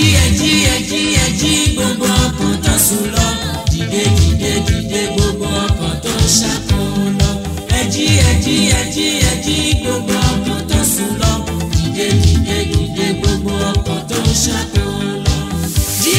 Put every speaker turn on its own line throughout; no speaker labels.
ẹjí ẹjí ẹjí ẹjí gbogbo ọkàn tó sùn lọ dìde dìde dìde gbogbo ọkàn tó ń ṣàkóso lọ ẹjí ẹjí ẹjí ẹjí gbogbo ọkàn tó sùn lọ dìde dìde dìde gbogbo ọkàn tó ń ṣàkóso lọ. jí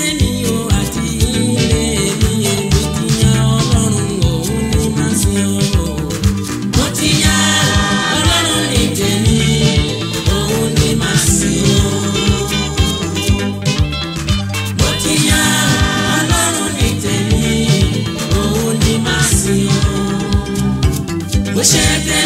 Wish I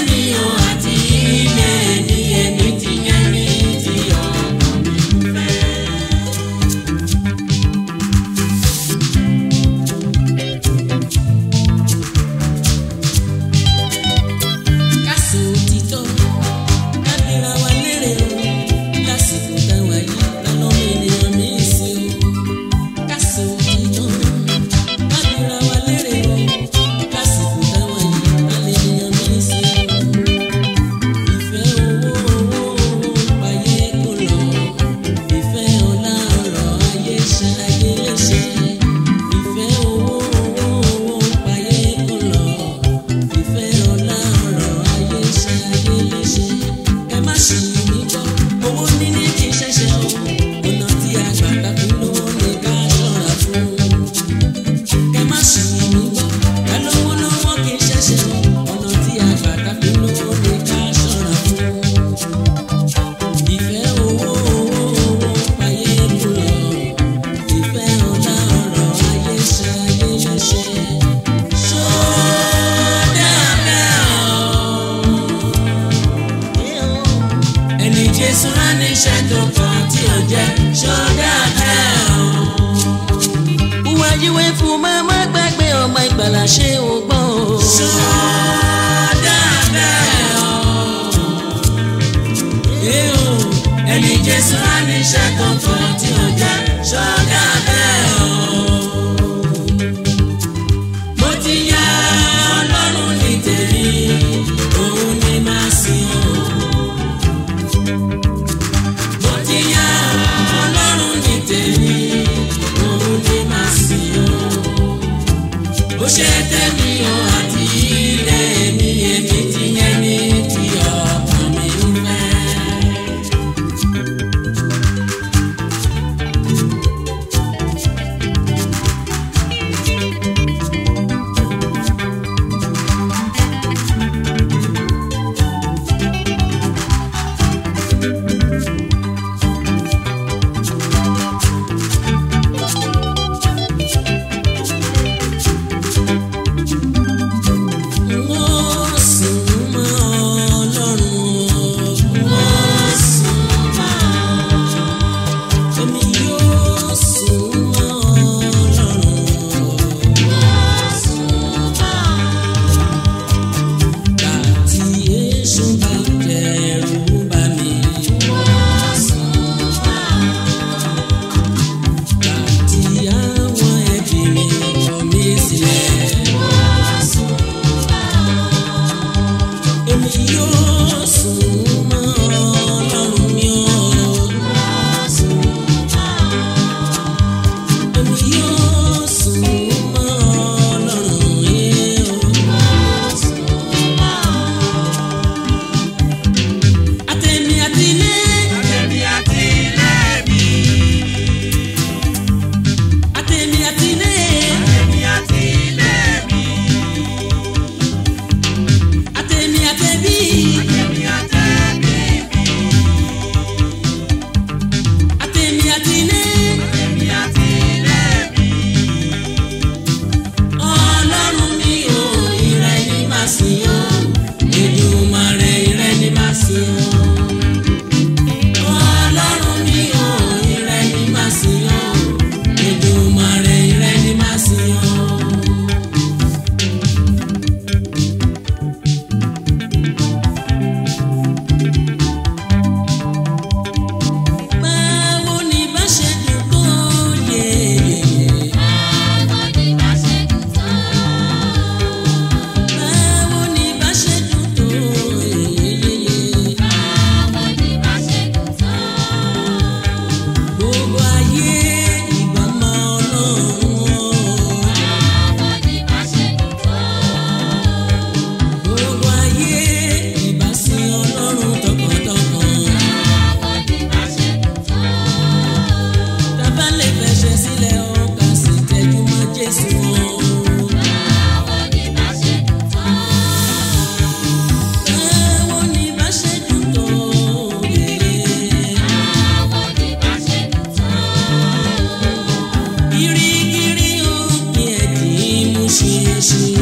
Jésù rán níṣẹ́ tó kàn tí ò jẹ́ ṣọ́dá ẹ̀ o. Wúwa yíwé fún màmá gbàgbé ọmọ ìgbàlà ṣé o gbọ́ o. Ṣọ́dá ẹ̀ o. Ẹni Jésù rán níṣẹ́ tó kàn. Hoje é you sim